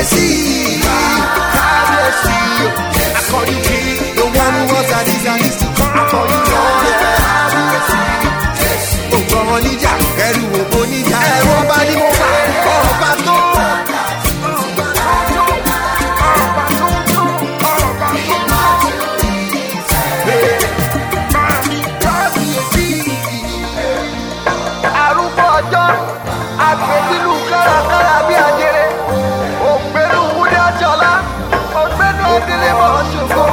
God bless. I call you King, the one who was a disaster is to come. ebele mọ́ṣogbo.